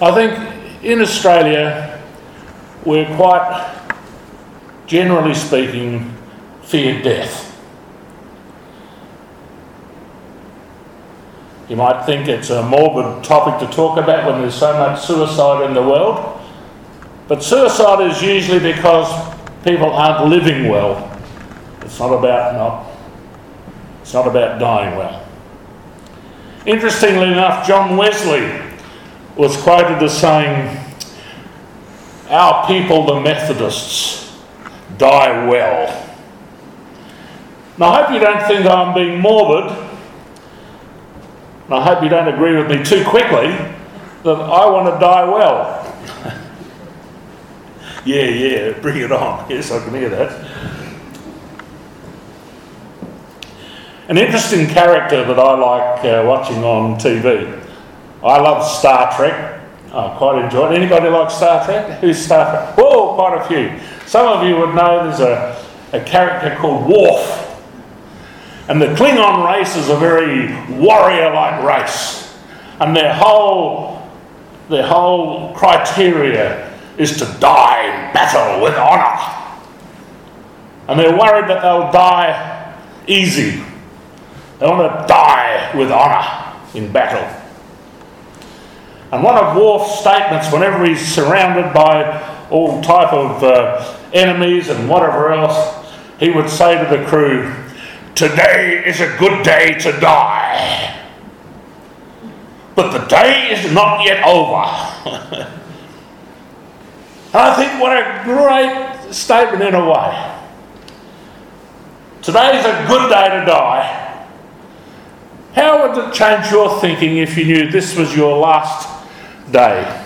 I think in Australia, we're quite, generally speaking, fear death. You might think it's a morbid topic to talk about when there's so much suicide in the world, but suicide is usually because people aren't living well. It's not about not. It's not about dying well. Interestingly enough, John Wesley was quoted as saying, Our people, the Methodists, die well. Now, I hope you don't think I'm being morbid, and I hope you don't agree with me too quickly that I want to die well. yeah, yeah, bring it on. Yes, I can hear that. An interesting character that I like uh, watching on TV I love Star Trek. I quite enjoy it. Anybody like Star Trek? Who's Star Trek? Whoa, quite a few. Some of you would know there's a, a character called Worf. And the Klingon race is a very warrior like race. And their whole, their whole criteria is to die in battle with honour. And they're worried that they'll die easy. They want to die with honour in battle. And one of Worf's statements, whenever he's surrounded by all type of uh, enemies and whatever else, he would say to the crew, Today is a good day to die. But the day is not yet over. I think what a great statement in a way. Today is a good day to die. How would it change your thinking if you knew this was your last day.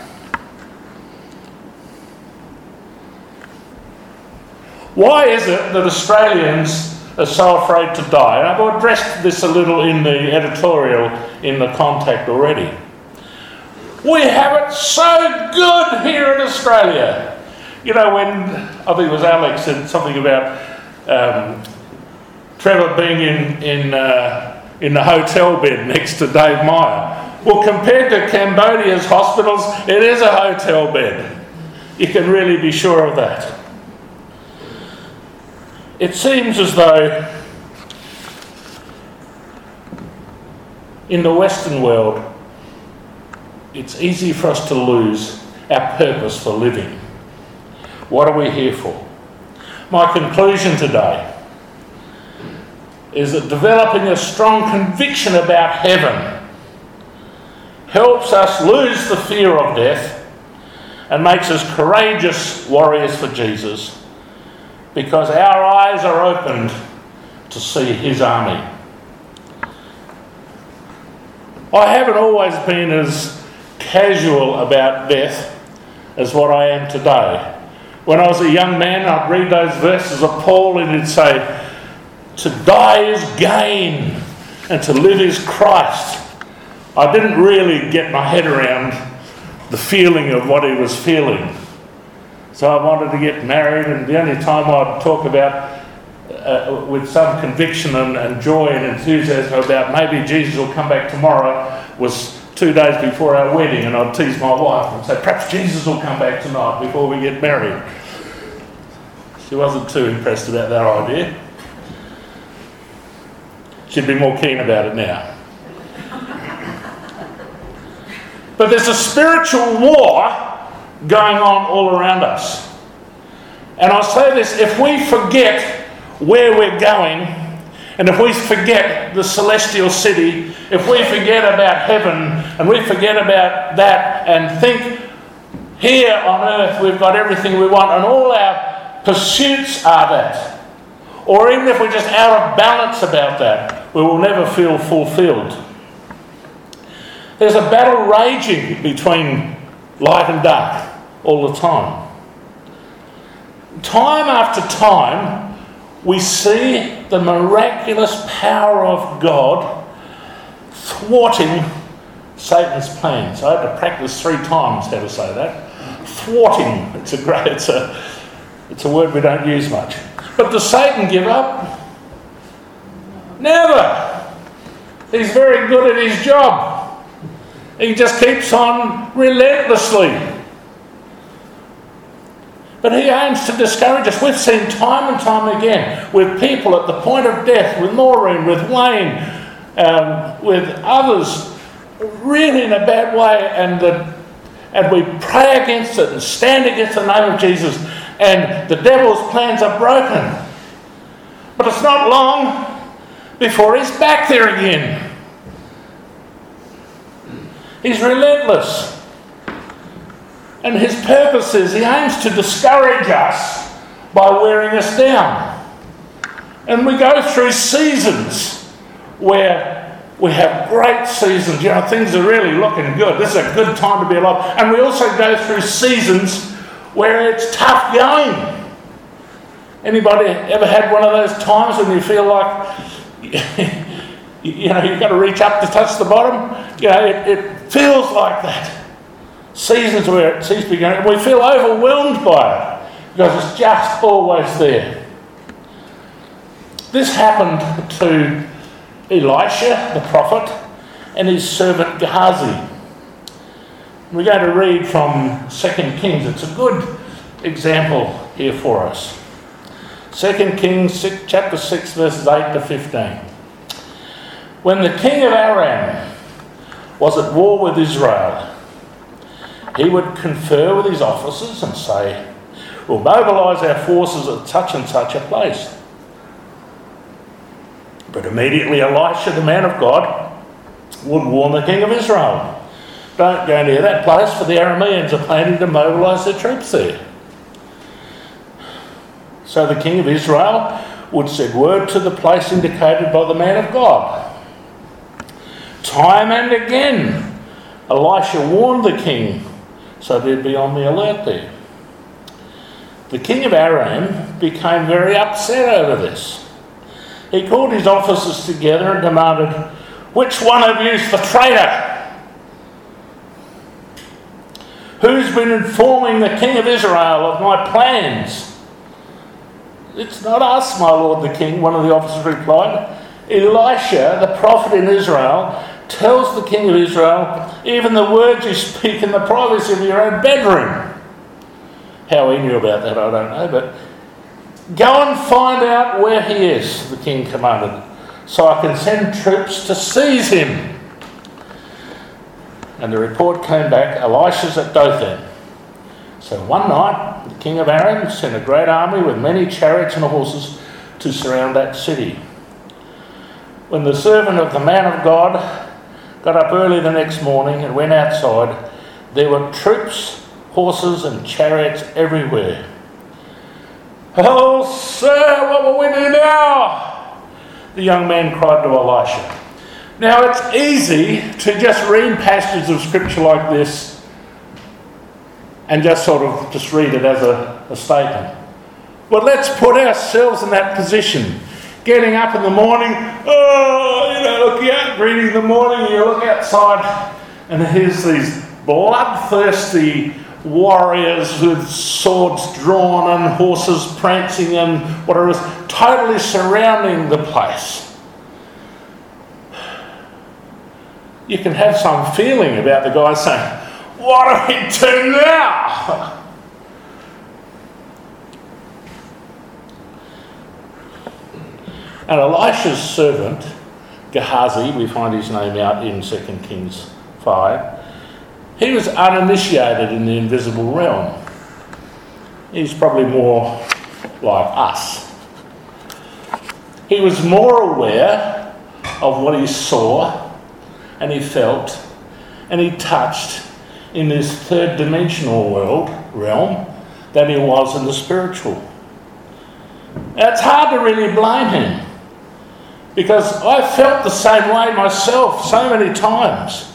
Why is it that Australians are so afraid to die? I've addressed this a little in the editorial in the contact already. We have it so good here in Australia. You know, when I think it was Alex said something about um, Trevor being in, in, uh, in the hotel bed next to Dave Meyer. Well, compared to Cambodia's hospitals, it is a hotel bed. You can really be sure of that. It seems as though in the Western world, it's easy for us to lose our purpose for living. What are we here for? My conclusion today is that developing a strong conviction about heaven helps us lose the fear of death and makes us courageous warriors for Jesus because our eyes are opened to see his army. I haven't always been as casual about death as what I am today. When I was a young man, I'd read those verses of Paul and he'd say, To die is gain, and to live is Christ. I didn't really get my head around the feeling of what he was feeling. So I wanted to get married, and the only time I'd talk about, uh, with some conviction and, and joy and enthusiasm about maybe Jesus will come back tomorrow was two days before our wedding, and I'd tease my wife and say, perhaps Jesus will come back tonight before we get married. She wasn't too impressed about that idea. She'd be more keen about it now. But there's a spiritual war going on all around us. And I'll say this if we forget where we're going, and if we forget the celestial city, if we forget about heaven, and we forget about that, and think here on earth we've got everything we want, and all our pursuits are that, or even if we're just out of balance about that, we will never feel fulfilled. There's a battle raging between light and dark all the time. Time after time, we see the miraculous power of God thwarting Satan's plans. I had to practice three times how to say that. Thwarting. It's a great. It's a. It's a word we don't use much. But does Satan give up? Never. He's very good at his job. He just keeps on relentlessly. But he aims to discourage us. We've seen time and time again with people at the point of death, with Maureen, with Wayne, um, with others, really in a bad way, and, the, and we pray against it and stand against the name of Jesus, and the devil's plans are broken. But it's not long before he's back there again. He's relentless. And his purpose is he aims to discourage us by wearing us down. And we go through seasons where we have great seasons. You know, things are really looking good. This is a good time to be alive. And we also go through seasons where it's tough going. Anybody ever had one of those times when you feel like you know you've got to reach up to touch the bottom? You know, it, it feels like that. Seasons where it seems to be going, we feel overwhelmed by it because it's just always there. This happened to Elisha, the prophet, and his servant Gehazi. We're going to read from 2 Kings. It's a good example here for us. 2 Kings chapter 6, verses 8 to 15. When the king of Aram was at war with Israel, he would confer with his officers and say, We'll mobilise our forces at such and such a place. But immediately Elisha, the man of God, would warn the king of Israel don't go near that place, for the Arameans are planning to mobilise their troops there. So the king of Israel would send word to the place indicated by the man of God. Time and again, Elisha warned the king so they'd be on the alert there. The king of Aram became very upset over this. He called his officers together and demanded, Which one of you's the traitor? Who's been informing the king of Israel of my plans? It's not us, my lord the king, one of the officers replied. Elisha, the prophet in Israel, tells the king of Israel even the words you speak in the privacy of your own bedroom. How he knew about that, I don't know, but go and find out where he is, the king commanded, so I can send troops to seize him. And the report came back Elisha's at Dothan. So one night, the king of Aram sent a great army with many chariots and horses to surround that city. When the servant of the man of God got up early the next morning and went outside, there were troops, horses, and chariots everywhere. Oh, sir, what will we do now? The young man cried to Elisha. Now, it's easy to just read passages of scripture like this and just sort of just read it as a, a statement. But let's put ourselves in that position. Getting up in the morning, oh, you know, looking out, greeting the morning, you look outside, and here's these bloodthirsty warriors with swords drawn and horses prancing and whatever is totally surrounding the place. You can have some feeling about the guy saying, what do we do now? And Elisha's servant, Gehazi, we find his name out in 2 Kings 5, he was uninitiated in the invisible realm. He's probably more like us. He was more aware of what he saw and he felt and he touched in this third dimensional world realm than he was in the spiritual. It's hard to really blame him because I felt the same way myself so many times.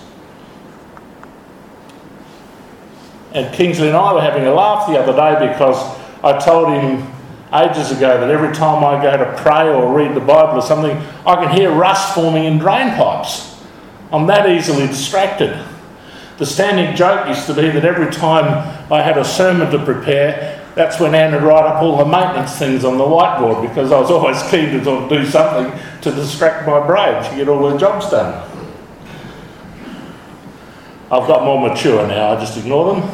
And Kingsley and I were having a laugh the other day because I told him ages ago that every time I go to pray or read the Bible or something, I can hear rust forming in drain pipes. I'm that easily distracted. The standing joke used to be that every time I had a sermon to prepare, that's when Anne would write up all the maintenance things on the whiteboard because I was always keen to do something to distract my brain to get all the jobs done. I've got more mature now, I just ignore them.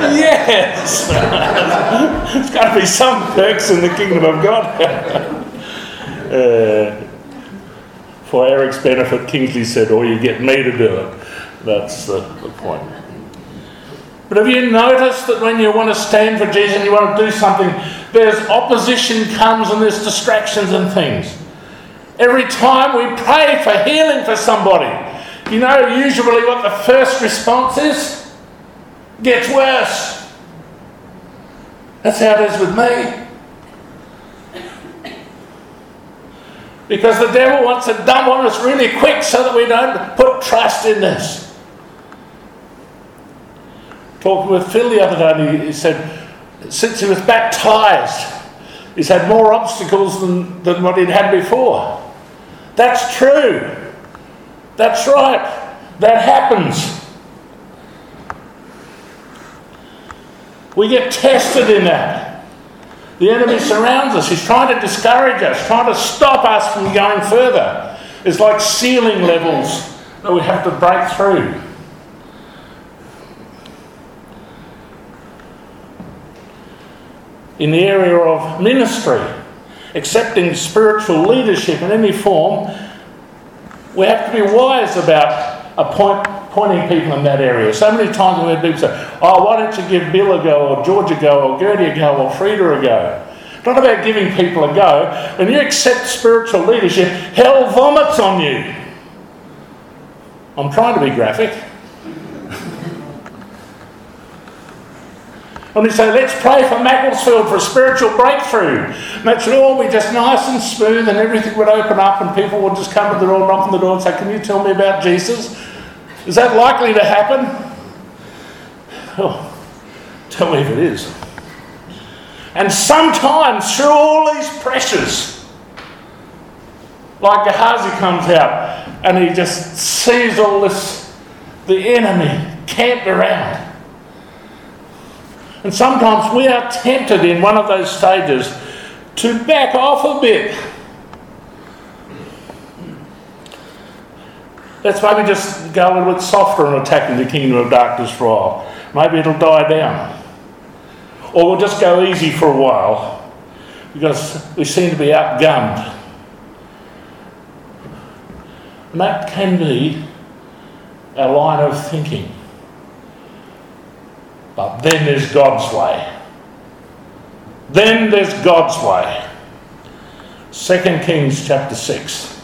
Yes! There's got to be some perks in the kingdom of God. uh, for Eric's benefit, Kingsley said, or you get me to do it. That's the, the point. But have you noticed that when you want to stand for Jesus and you want to do something, there's opposition comes and there's distractions and things. Every time we pray for healing for somebody, you know usually what the first response is? Gets worse. That's how it is with me. Because the devil wants to dump on us really quick so that we don't put trust in this. Talking with Phil the other day, he, said, since he was baptized, he's had more obstacles than, than what he'd had before. That's true. That's right. That happens. We get tested in that. The enemy surrounds us. He's trying to discourage us, trying to stop us from going further. It's like ceiling levels that we have to break through. In the area of ministry, accepting spiritual leadership in any form, we have to be wise about appoint, pointing people in that area. So many times we have people say, Oh, why don't you give Bill a go, or George a go, or Gertie a go, or Frida a go? Not about giving people a go. When you accept spiritual leadership, hell vomits on you. I'm trying to be graphic. When we say, let's pray for Macclesfield for a spiritual breakthrough, and that should all oh, be just nice and smooth and everything would open up and people would just come to the door, knock on the door and say, Can you tell me about Jesus? Is that likely to happen? Oh, tell me if it is. And sometimes through all these pressures, like Gehazi comes out and he just sees all this, the enemy camped around. And sometimes we are tempted in one of those stages to back off a bit. Let's maybe just go a little bit softer in attacking the kingdom of darkness for a while. Maybe it'll die down. Or we'll just go easy for a while because we seem to be outgunned. And that can be a line of thinking. But then there's God's way. Then there's God's way. 2 Kings chapter 6.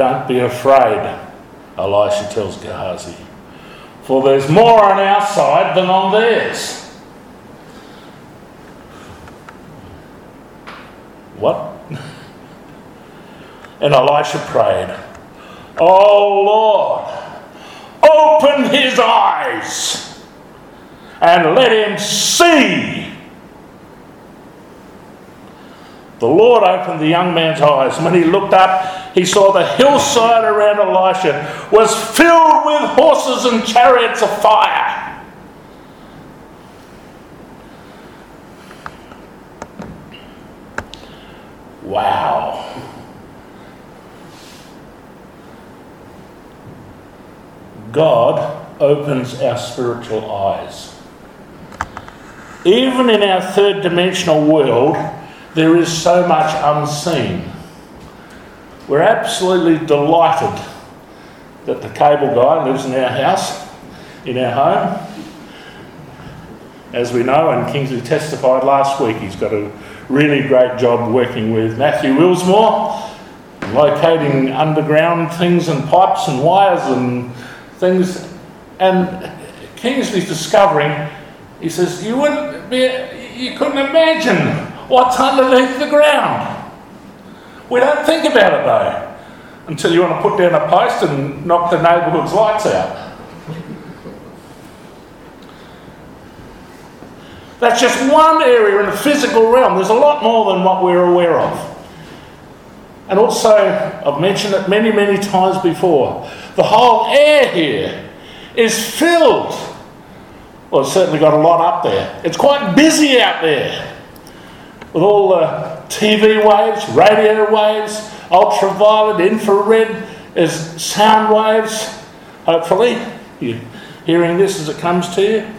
Don't be afraid, Elisha tells Gehazi, for there's more on our side than on theirs. What? And Elisha prayed, Oh Lord, open his eyes and let him see. The Lord opened the young man's eyes, and when he looked up, he saw the hillside around Elisha was filled with horses and chariots of fire. Wow. God opens our spiritual eyes. Even in our third dimensional world, there is so much unseen. We're absolutely delighted that the cable guy lives in our house, in our home. As we know, and Kingsley testified last week, he's got a really great job working with Matthew Willsmore, locating underground things and pipes and wires and things. And Kingsley's discovering, he says, you wouldn't be, you couldn't imagine what's underneath the ground. We don't think about it though, until you want to put down a post and knock the neighbourhood's lights out. That's just one area in the physical realm. There's a lot more than what we're aware of. And also, I've mentioned it many, many times before, the whole air here is filled Well, it's certainly got a lot up there. It's quite busy out there with all the TV waves, radio waves, ultraviolet, infrared, there's sound waves. Hopefully, you're hearing this as it comes to you.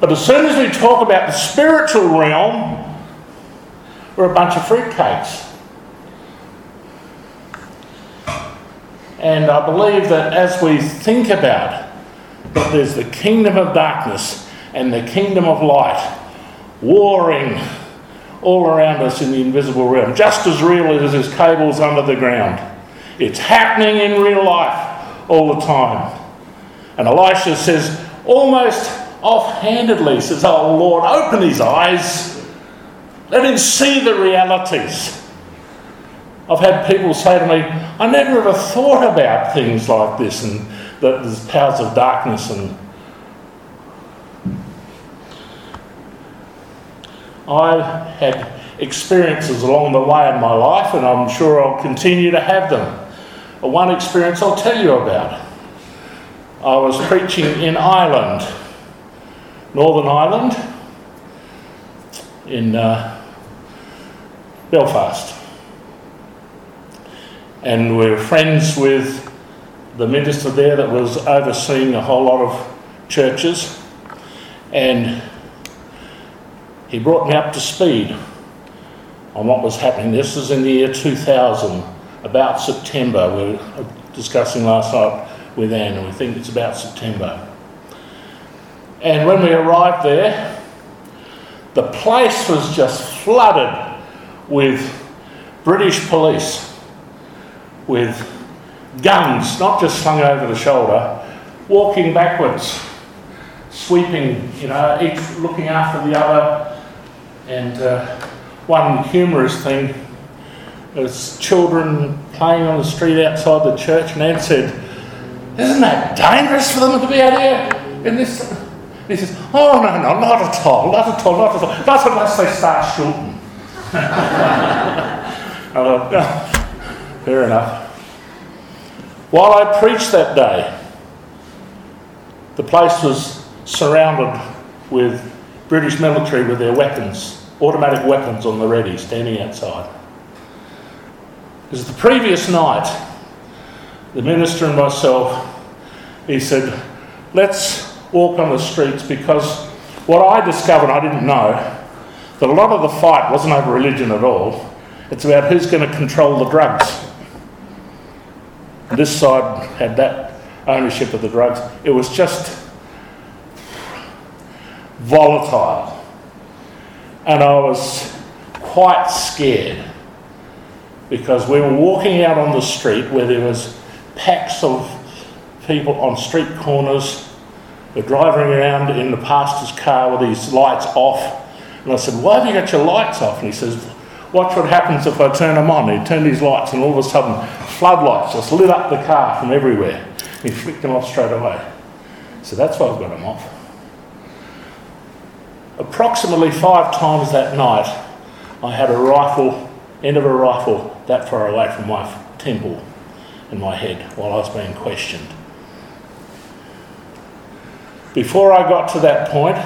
But as soon as we talk about the spiritual realm, we're a bunch of fruitcakes. And I believe that as we think about that there's the kingdom of darkness and the kingdom of light warring all around us in the invisible realm, just as real as there's cables under the ground. It's happening in real life all the time. And Elisha says, almost offhandedly, says, Oh Lord, open his eyes. Let him see the realities. I've had people say to me, I never ever thought about things like this and that there's powers of darkness and I had experiences along the way in my life, and I'm sure I'll continue to have them. One experience I'll tell you about. I was preaching in Ireland, Northern Ireland, in uh, Belfast. And we're friends with the minister there that was overseeing a whole lot of churches. And he brought me up to speed on what was happening. This is in the year 2000, about September. We were discussing last night with Anne, and we think it's about September. And when we arrived there, the place was just flooded with British police, with guns, not just slung over the shoulder, walking backwards, sweeping, you know, each looking after the other. And uh, one humorous thing was children playing on the street outside the church, and Anne said, Isn't that dangerous for them to be out here in this? he says, Oh, no, no, not at all, not at all, not at all. Not unless they start shooting. I thought, oh, fair enough. While I preached that day, the place was surrounded with British military with their weapons, automatic weapons on the ready, standing outside. Because the previous night, the minister and myself, he said, let's walk on the streets because what I discovered, I didn't know, that a lot of the fight wasn't over religion at all. It's about who's going to control the drugs. This side had that ownership of the drugs. It was just volatile. And I was quite scared because we were walking out on the street where there was packs of people on street corners. We're driving around in the pastor's car with his lights off. And I said, Why have you got your lights off? And he says, Watch what happens if I turn them on. He turned his lights, and all of a sudden, floodlights just lit up the car from everywhere. He flicked them off straight away. So that's why I've got them off. Approximately five times that night, I had a rifle, end of a rifle, that far away from my temple and my head while I was being questioned. Before I got to that point,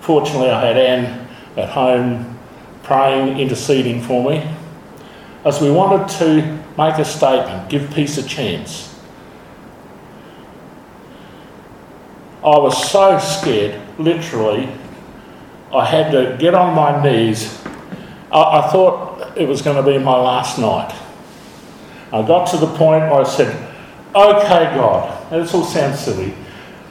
fortunately, I had Anne at home praying, interceding for me, as we wanted to make a statement, give peace a chance. I was so scared, literally, I had to get on my knees. I, I thought it was going to be my last night. I got to the point where I said, Okay, God, this all sounds silly,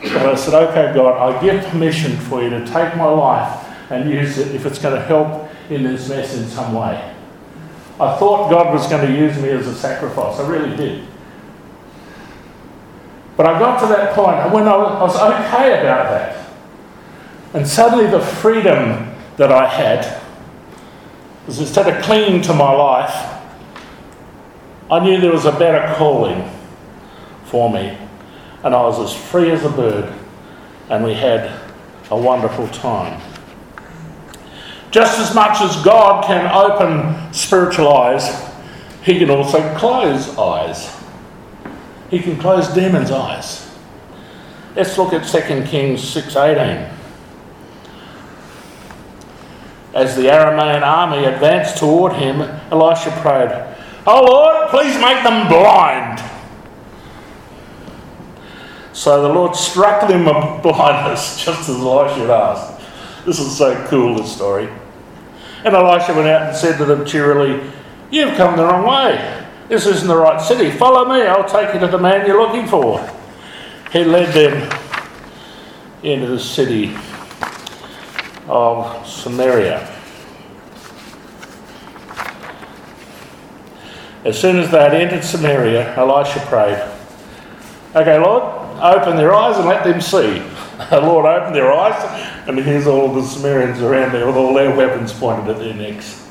but I said, Okay, God, I give permission for you to take my life and use it if it's going to help in this mess in some way. I thought God was going to use me as a sacrifice. I really did. But I got to that point when I was okay about that. And suddenly the freedom that I had was instead of clinging to my life, I knew there was a better calling for me. And I was as free as a bird. And we had a wonderful time. Just as much as God can open spiritual eyes, He can also close eyes. He can close demons' eyes. Let's look at 2 Kings 6:18. As the Aramean army advanced toward him, Elisha prayed, Oh Lord, please make them blind. So the Lord struck them with blindness, just as Elisha had asked. This is so cool, this story. And Elisha went out and said to them cheerily, You've come the wrong way. This isn't the right city. Follow me, I'll take you to the man you're looking for. He led them into the city of Samaria. As soon as they had entered Samaria, Elisha prayed, Okay, Lord, open their eyes and let them see. The Lord opened their eyes, and here's all the Samaritans around there with all their weapons pointed at their necks.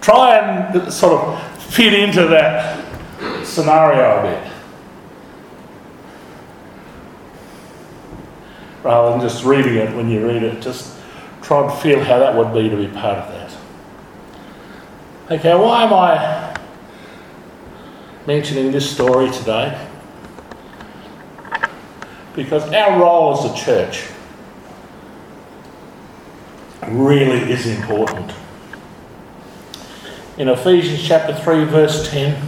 Try and sort of fit into that scenario a bit. Rather than just reading it when you read it, just try and feel how that would be to be part of that. Okay, why am I mentioning this story today? Because our role as a church really is important. In Ephesians chapter 3, verse 10,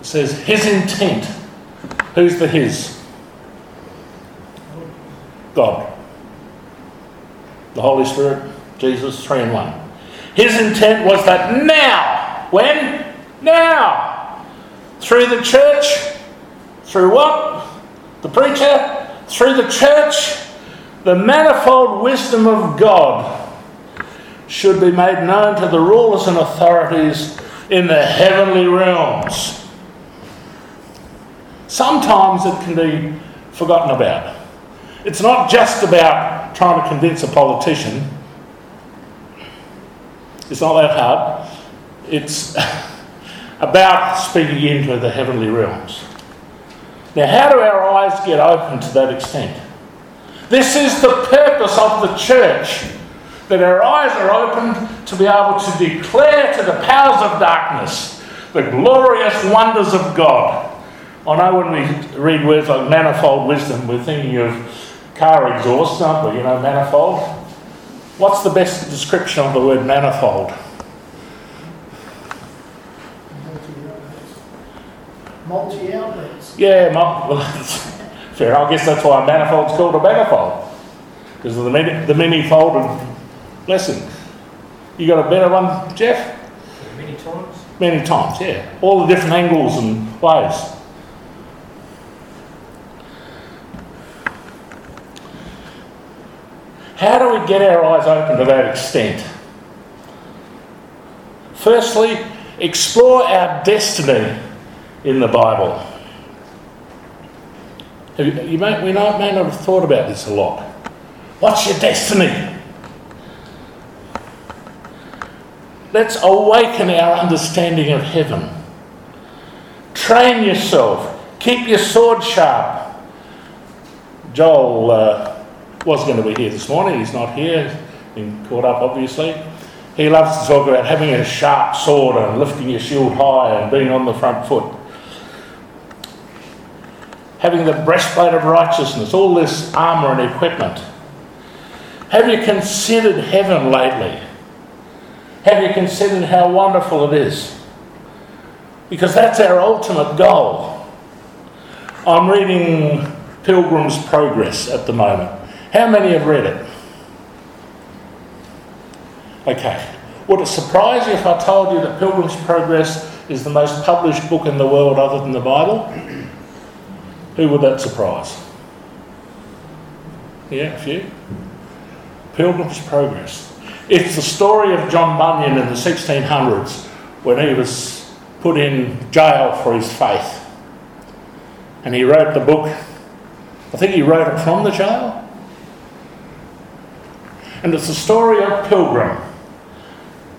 it says, His intent. Who's the His? God. The Holy Spirit, Jesus, three in one. His intent was that now, when? Now, through the church, through what? The preacher, through the church, the manifold wisdom of God should be made known to the rulers and authorities in the heavenly realms. Sometimes it can be forgotten about. It's not just about trying to convince a politician. It's not that hard. It's about speaking into the heavenly realms. Now, how do our eyes get open to that extent? This is the purpose of the church that our eyes are opened to be able to declare to the powers of darkness the glorious wonders of God. I know when we read words like manifold wisdom, we're thinking of car exhausts, aren't we? You know, manifold. What's the best description of the word manifold? Multi outlets. Yeah, well, fair. I guess that's why a manifold's called a manifold. Because of the many, the many folded blessings. You got a better one, Jeff? Many times. Many times, yeah. All the different angles and ways. How do we get our eyes open to that extent? Firstly, explore our destiny in the Bible. You may, we may not have thought about this a lot. What's your destiny? Let's awaken our understanding of heaven. Train yourself. Keep your sword sharp. Joel uh, was going to be here this morning. He's not here. Been caught up, obviously. He loves to talk about having a sharp sword and lifting your shield high and being on the front foot having the breastplate of righteousness, all this armour and equipment. Have you considered heaven lately? Have you considered how wonderful it is? Because that's our ultimate goal. I'm reading Pilgrim's Progress at the moment. How many have read it? Okay. Would it surprise you if I told you that Pilgrim's Progress is the most published book in the world other than the Bible? Who would that surprise? Yeah, a few. Pilgrim's Progress. It's the story of John Bunyan in the 1600s when he was put in jail for his faith. And he wrote the book, I think he wrote it from the jail. And it's the story of Pilgrim,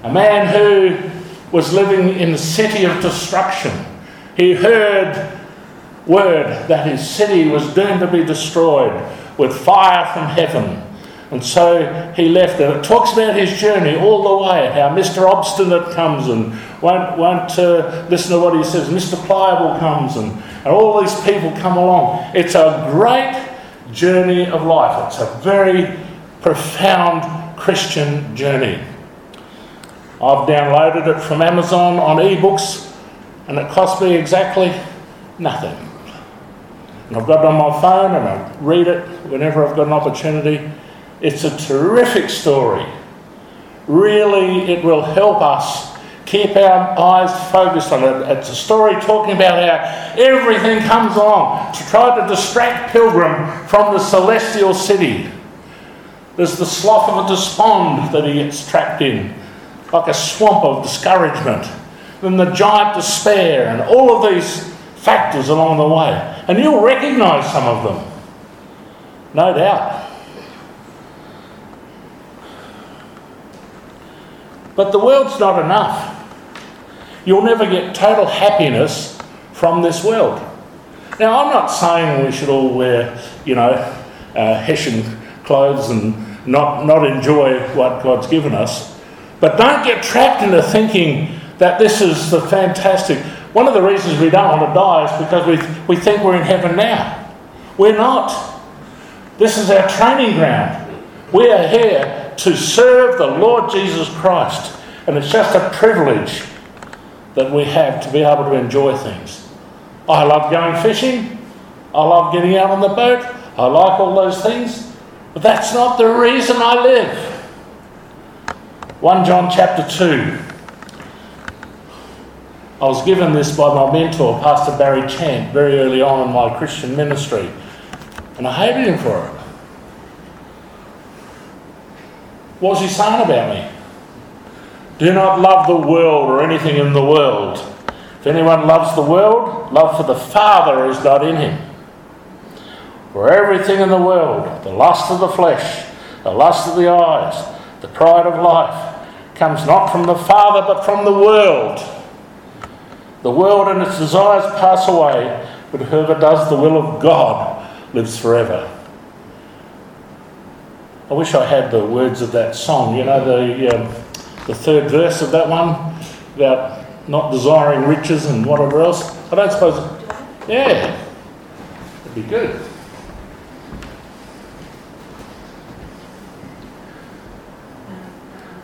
a man who was living in the city of destruction. He heard word that his city was doomed to be destroyed with fire from heaven. And so he left. And it talks about his journey all the way, how Mr. Obstinate comes and won't, won't uh, listen to what he says. Mr. Pliable comes and, and all these people come along. It's a great journey of life. It's a very profound Christian journey. I've downloaded it from Amazon on ebooks and it cost me exactly nothing. And I've got it on my phone and I read it whenever I've got an opportunity. It's a terrific story. Really, it will help us keep our eyes focused on it. It's a story talking about how everything comes along to try to distract Pilgrim from the celestial city. There's the slough of a despond that he gets trapped in, like a swamp of discouragement. Then the giant despair, and all of these factors along the way. And you'll recognise some of them, no doubt. But the world's not enough. You'll never get total happiness from this world. Now, I'm not saying we should all wear, you know, uh, Hessian clothes and not, not enjoy what God's given us, but don't get trapped into thinking that this is the fantastic. One of the reasons we don't want to die is because we, we think we're in heaven now. We're not. This is our training ground. We are here to serve the Lord Jesus Christ. And it's just a privilege that we have to be able to enjoy things. I love going fishing. I love getting out on the boat. I like all those things. But that's not the reason I live. 1 John chapter 2. I was given this by my mentor, Pastor Barry Chant, very early on in my Christian ministry. And I hated him for it. What's he saying about me? Do not love the world or anything in the world. If anyone loves the world, love for the Father is not in him. For everything in the world, the lust of the flesh, the lust of the eyes, the pride of life, comes not from the Father but from the world. The world and its desires pass away, but whoever does the will of God lives forever. I wish I had the words of that song. You know, the, um, the third verse of that one about not desiring riches and whatever else. I don't suppose. Yeah, it'd be good.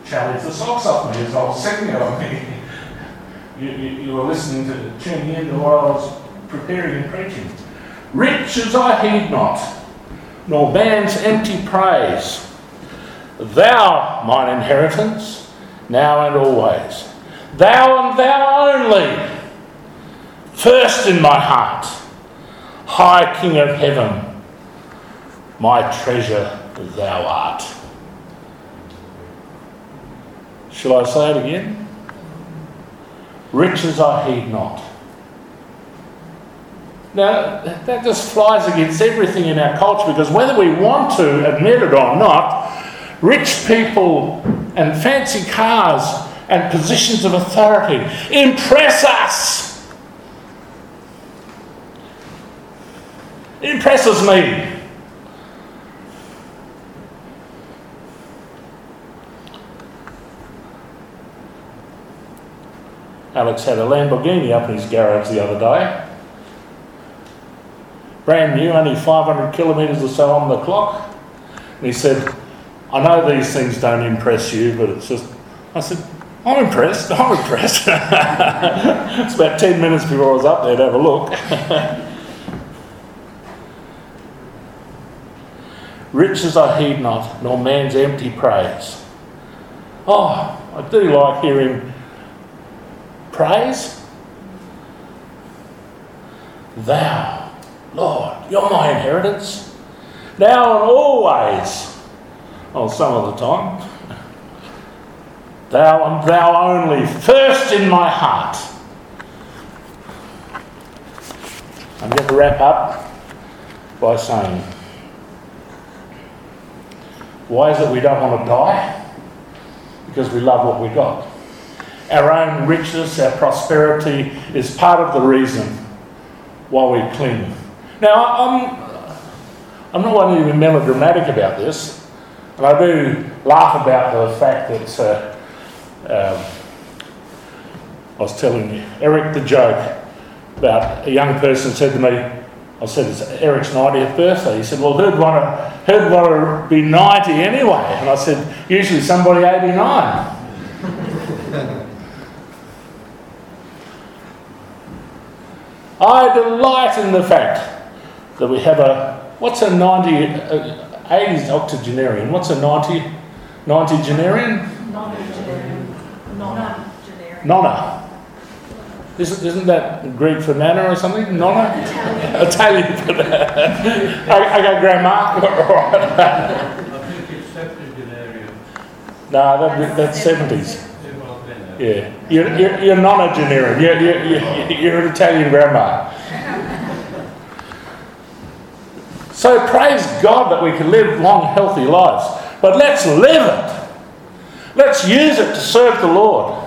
Challenge the socks off me as I was singing on me. You, you, you were listening to, tuning in what I was preparing and preaching. Riches I heed not nor man's empty praise. Thou, mine inheritance, now and always. Thou and thou only, first in my heart, High King of heaven, my treasure thou art. Shall I say it again? Riches I heed not now, that just flies against everything in our culture because whether we want to admit it or not, rich people and fancy cars and positions of authority impress us. Impresses me. Alex had a Lamborghini up in his garage the other day brand new, only 500 kilometres or so on the clock. And he said, I know these things don't impress you, but it's just, I said, I'm impressed, I'm impressed. it's about 10 minutes before I was up there to have a look. Riches I heed not, nor man's empty praise. Oh, I do like hearing praise. Thou Lord, you're my inheritance. Now and always, well, some of the time, thou and thou only, first in my heart. I'm going to wrap up by saying, why is it we don't want to die? Because we love what we got. Our own richness, our prosperity is part of the reason why we cling now, I'm, I'm not one to be melodramatic about this, and I do laugh about the fact that uh, um, I was telling Eric the joke about a young person said to me, I said, it's Eric's 90th birthday. He said, well, who'd want to, who'd want to be 90 anyway? And I said, usually somebody 89. I delight in the fact that we have a, what's a 90, uh, 80s octogenarian? What's a 90, 90 genarian? Non-generic. Non-generic. Nonna. Isn't, isn't that Greek for nana or something? Nonna? Italian. Italian for that. I, I got grandma. All right. I think it's septuagenarian. No, that, that's 70s. Yeah. You're, you're, you're nonagenarian. You're, you're, you're, you're an Italian grandma. So praise God that we can live long, healthy lives. But let's live it. Let's use it to serve the Lord.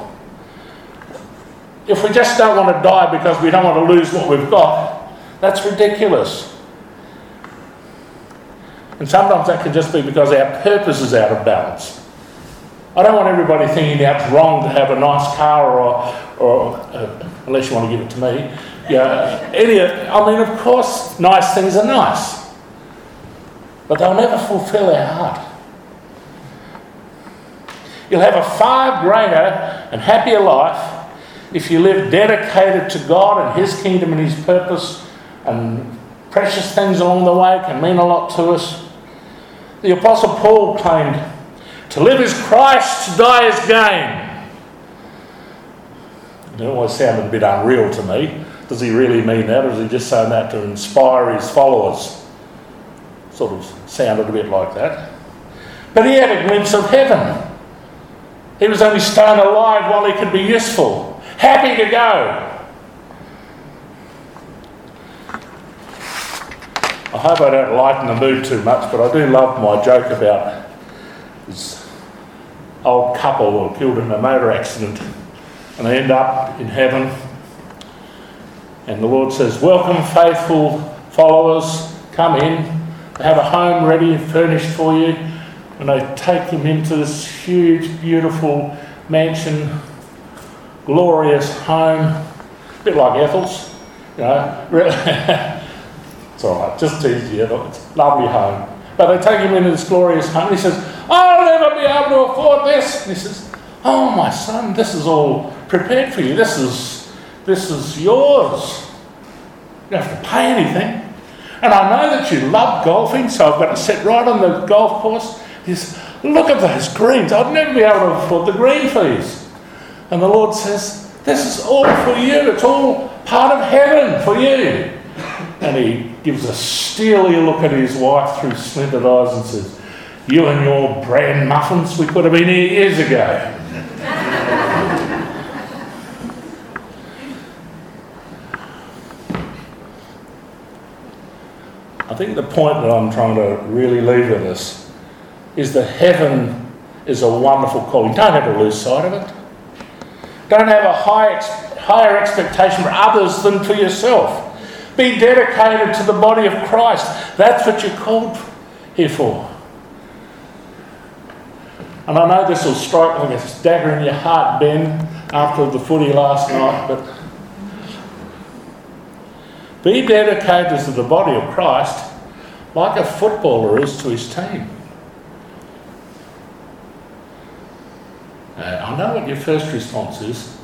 If we just don't want to die because we don't want to lose what we've got, that's ridiculous. And sometimes that can just be because our purpose is out of balance. I don't want everybody thinking that's wrong to have a nice car or, or uh, unless you want to give it to me. Yeah, any, I mean, of course, nice things are nice, but they'll never fulfill our heart. You'll have a far greater and happier life if you live dedicated to God and His kingdom and His purpose, and precious things along the way can mean a lot to us. The Apostle Paul claimed, To live is Christ, to die is gain. It always sounded a bit unreal to me. Does he really mean that, or is he just saying that to inspire his followers? Sort of sounded a bit like that. But he had a glimpse of heaven. He was only staying alive while he could be useful. Happy to go. I hope I don't lighten the mood too much, but I do love my joke about old couple were killed in a motor accident and they end up in heaven. And the Lord says, Welcome, faithful followers, come in. They have a home ready, and furnished for you. And they take them into this huge, beautiful mansion, glorious home, a bit like Ethel's, you know. it's all right, just tease. It's a lovely home. But they take him into this glorious home. He says, I'll never be able to afford this. And he says, Oh, my son, this is all prepared for you. This is, this is yours. You don't have to pay anything. And I know that you love golfing, so I've got to sit right on the golf course. He says, Look at those greens. I'd never be able to afford the green fees. And the Lord says, This is all for you. It's all part of heaven for you. And he gives a steely look at his wife through splintered eyes and says, You and your bran muffins, we could have been here years ago. I think the point that I'm trying to really leave with us is that heaven is a wonderful calling. Don't ever lose sight of it. Don't have a high ex- higher expectation for others than for yourself. Be dedicated to the body of Christ. That's what you're called here for. And I know this will strike like a dagger in your heart, Ben, after the footy last night, but be dedicated to the body of Christ like a footballer is to his team. Uh, I know what your first response is.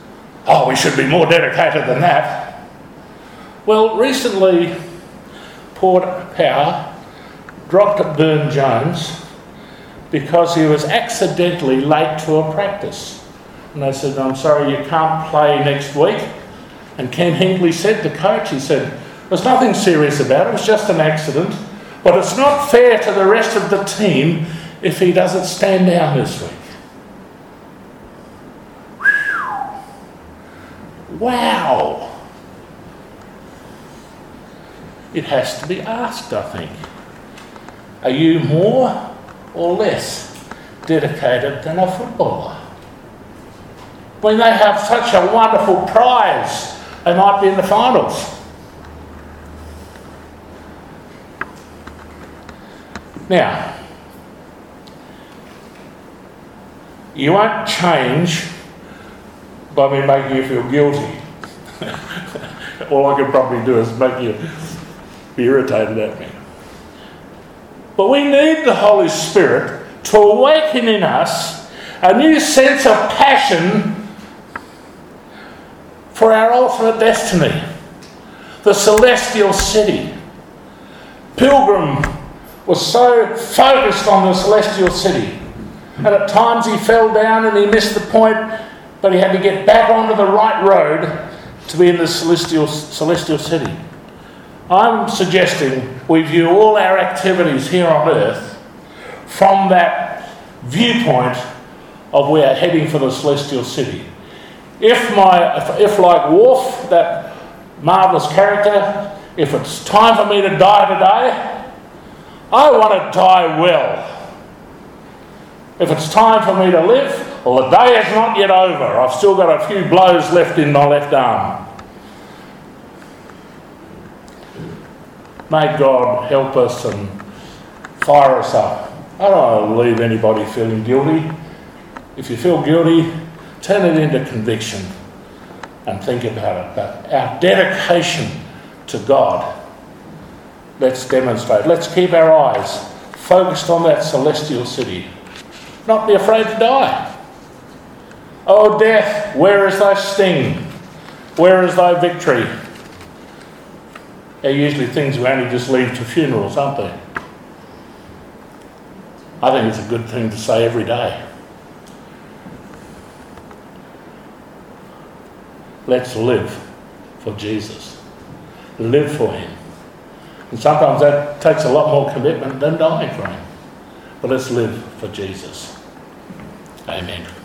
Oh, we should be more dedicated than that. Well, recently, Port Power dropped Byrne-Jones because he was accidentally late to a practice. And they said, I'm sorry, you can't play next week. And Ken Hinkley said, the coach, he said, there's nothing serious about it, it was just an accident. But it's not fair to the rest of the team if he doesn't stand down this week. Wow! It has to be asked, I think. Are you more or less dedicated than a footballer? When they have such a wonderful prize, they might be in the finals. Now, you won't change by me making you feel guilty. All I can probably do is make you be irritated at me. But we need the Holy Spirit to awaken in us a new sense of passion for our ultimate destiny, the celestial city. Pilgrim was so focused on the celestial city, and at times he fell down and he missed the point, but he had to get back onto the right road to be in the celestial, celestial city. I'm suggesting we view all our activities here on earth from that viewpoint of we are heading for the celestial city. If my, if, if like Worf, that marvellous character, if it's time for me to die today, I want to die well. If it's time for me to live, well, the day is not yet over. I've still got a few blows left in my left arm. May God help us and fire us up. I don't want to leave anybody feeling guilty. If you feel guilty, turn it into conviction and think about it. But our dedication to God, let's demonstrate. Let's keep our eyes focused on that celestial city. Not be afraid to die. Oh, death, where is thy sting? Where is thy victory? They're usually things we only just leave to funerals, aren't they? I think it's a good thing to say every day. Let's live for Jesus. Live for Him. And sometimes that takes a lot more commitment than dying for Him. But let's live for Jesus. Amen.